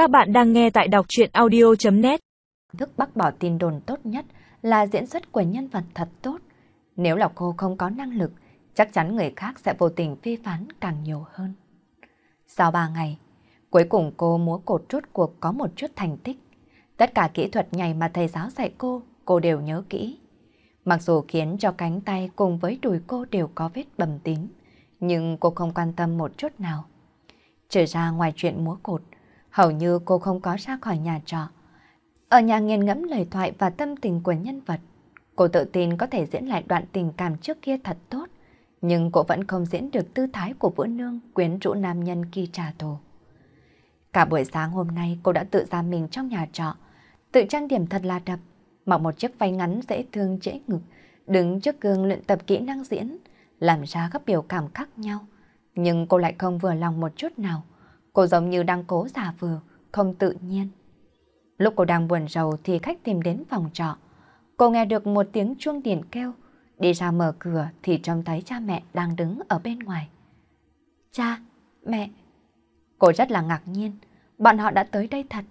Các bạn đang nghe tại đọc chuyện audio.net Thức bác bỏ tin đồn tốt nhất là diễn xuất của nhân vật thật tốt. Nếu là cô không có năng lực, chắc chắn người khác sẽ vô tình phê phán càng nhiều hơn. Sau 3 ngày, cuối cùng cô múa cột rốt cuộc có một chút thành tích. Tất cả kỹ thuật nhảy mà thầy giáo dạy cô, cô đều nhớ kỹ. Mặc dù khiến cho cánh tay cùng với đùi cô đều có vết bầm tím, nhưng cô không quan tâm một chút nào. Trở ra ngoài chuyện múa cột, hầu như cô không có ra khỏi nhà trọ. Ở nhà nghiền ngẫm lời thoại và tâm tình của nhân vật, cô tự tin có thể diễn lại đoạn tình cảm trước kia thật tốt, nhưng cô vẫn không diễn được tư thái của Vũ Nương quyến rũ nam nhân khi trà thù. Cả buổi sáng hôm nay cô đã tự ra mình trong nhà trọ, tự trang điểm thật là đập, mặc một chiếc váy ngắn dễ thương dễ ngực, đứng trước gương luyện tập kỹ năng diễn, làm ra các biểu cảm khác nhau. Nhưng cô lại không vừa lòng một chút nào. Cô giống như đang cố giả vừa, không tự nhiên. Lúc cô đang buồn rầu thì khách tìm đến phòng trọ. Cô nghe được một tiếng chuông điện kêu. Đi ra mở cửa thì trông thấy cha mẹ đang đứng ở bên ngoài. Cha, mẹ. Cô rất là ngạc nhiên. Bọn họ đã tới đây thật.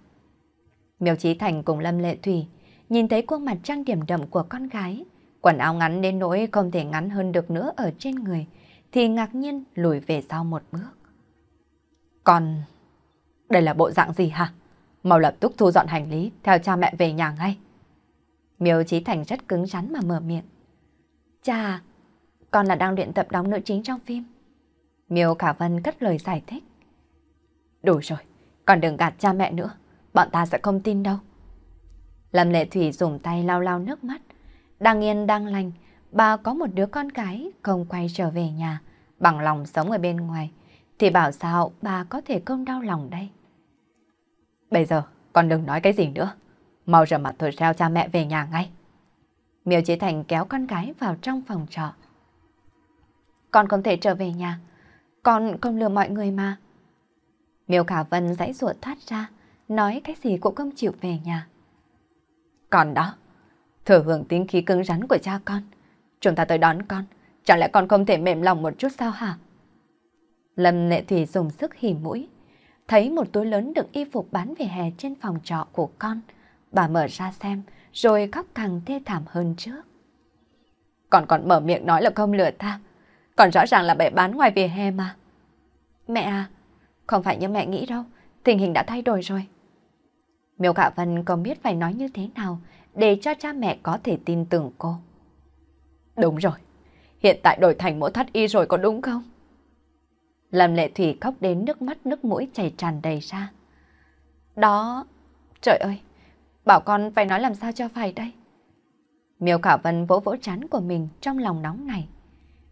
Miêu Chí Thành cùng Lâm Lệ Thủy nhìn thấy khuôn mặt trang điểm đậm của con gái. Quần áo ngắn đến nỗi không thể ngắn hơn được nữa ở trên người thì ngạc nhiên lùi về sau một bước. Còn... Đây là bộ dạng gì hả? Mau lập tức thu dọn hành lý, theo cha mẹ về nhà ngay. Miêu Chí Thành rất cứng rắn mà mở miệng. Cha, con là đang luyện tập đóng nữ chính trong phim. Miêu Khả Vân cất lời giải thích. Đủ rồi, còn đừng gạt cha mẹ nữa, bọn ta sẽ không tin đâu. Lâm Lệ Thủy dùng tay lau lau nước mắt. Đang yên đang lành, bà có một đứa con gái không quay trở về nhà, bằng lòng sống ở bên ngoài, thì bảo sao bà có thể không đau lòng đây? Bây giờ, con đừng nói cái gì nữa. Mau rửa mặt thôi sao cha mẹ về nhà ngay. Miêu Chí Thành kéo con gái vào trong phòng trọ. Con không thể trở về nhà. Con không lừa mọi người mà. Miêu Khả Vân dãy ruột thoát ra, nói cái gì cũng không chịu về nhà. Còn đó, thừa hưởng tiếng khí cứng rắn của cha con. Chúng ta tới đón con, chẳng lẽ con không thể mềm lòng một chút sao hả? Lâm Lệ Thủy dùng sức hỉ mũi, thấy một túi lớn đựng y phục bán về hè trên phòng trọ của con. Bà mở ra xem, rồi khóc càng thê thảm hơn trước. Còn còn mở miệng nói là không lừa ta, còn rõ ràng là bày bán ngoài vỉa hè mà. Mẹ à, không phải như mẹ nghĩ đâu, tình hình đã thay đổi rồi. Miêu Khả Vân không biết phải nói như thế nào để cho cha mẹ có thể tin tưởng cô. Đúng rồi, hiện tại đổi thành mẫu thắt y rồi có đúng không? Làm Lệ Thủy khóc đến nước mắt nước mũi chảy tràn đầy ra. Đó, trời ơi, bảo con phải nói làm sao cho phải đây. Miêu Khả Vân vỗ vỗ chán của mình trong lòng nóng này.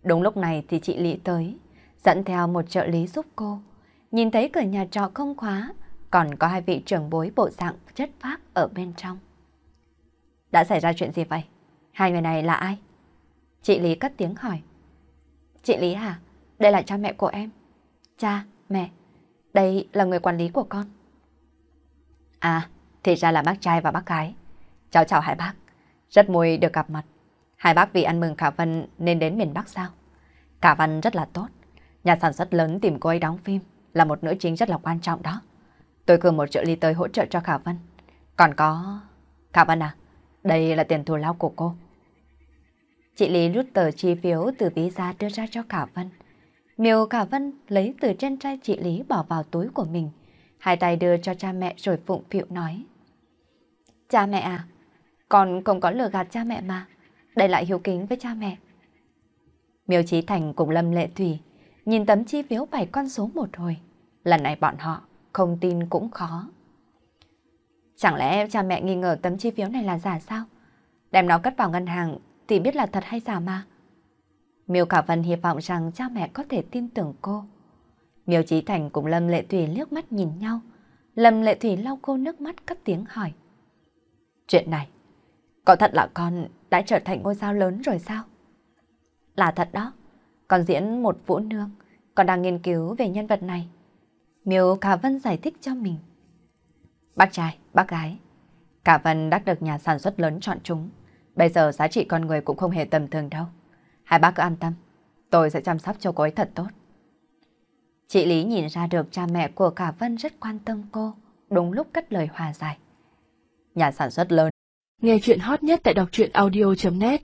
Đúng lúc này thì chị Lý tới, dẫn theo một trợ lý giúp cô. Nhìn thấy cửa nhà trọ không khóa, còn có hai vị trưởng bối bộ dạng chất phác ở bên trong. Đã xảy ra chuyện gì vậy? Hai người này là ai? Chị Lý cất tiếng hỏi. Chị Lý à, đây là cha mẹ của em. Cha, mẹ, đây là người quản lý của con. À, thì ra là bác trai và bác gái. Cháu chào hai bác. Rất vui được gặp mặt. Hai bác vì ăn mừng Khả Vân nên đến miền Bắc sao? Khả Vân rất là tốt. Nhà sản xuất lớn tìm cô ấy đóng phim là một nữ chính rất là quan trọng đó. Tôi cử một trợ lý tới hỗ trợ cho Khả Vân. Còn có... Khả Vân à, đây là tiền thù lao của cô. Chị Lý rút tờ chi phiếu từ ví ra đưa ra cho Khả Vân. Miêu Khả Vân lấy từ trên trai chị Lý bỏ vào túi của mình. Hai tay đưa cho cha mẹ rồi phụng phịu nói. Cha mẹ à, con không có lừa gạt cha mẹ mà. Đây lại hiếu kính với cha mẹ. Miêu Chí Thành cùng Lâm Lệ Thủy nhìn tấm chi phiếu bảy con số một hồi. Lần này bọn họ không tin cũng khó. Chẳng lẽ cha mẹ nghi ngờ tấm chi phiếu này là giả sao? Đem nó cất vào ngân hàng thì biết là thật hay giả mà. Miêu Khả Vân hy vọng rằng cha mẹ có thể tin tưởng cô. Miêu Chí Thành cùng Lâm Lệ Thủy liếc mắt nhìn nhau. Lâm Lệ Thủy lau cô nước mắt cất tiếng hỏi. Chuyện này, có thật là con đã trở thành ngôi sao lớn rồi sao? Là thật đó. Con diễn một vũ nương, con đang nghiên cứu về nhân vật này. Miêu Khả Vân giải thích cho mình. Bác trai, bác gái. Cả Vân đã được nhà sản xuất lớn chọn chúng. Bây giờ giá trị con người cũng không hề tầm thường đâu. Hai bác cứ an tâm, tôi sẽ chăm sóc cho cô ấy thật tốt. Chị Lý nhìn ra được cha mẹ của cả Vân rất quan tâm cô, đúng lúc cất lời hòa giải. Nhà sản xuất lớn. Nghe chuyện hot nhất tại đọc truyện audio.net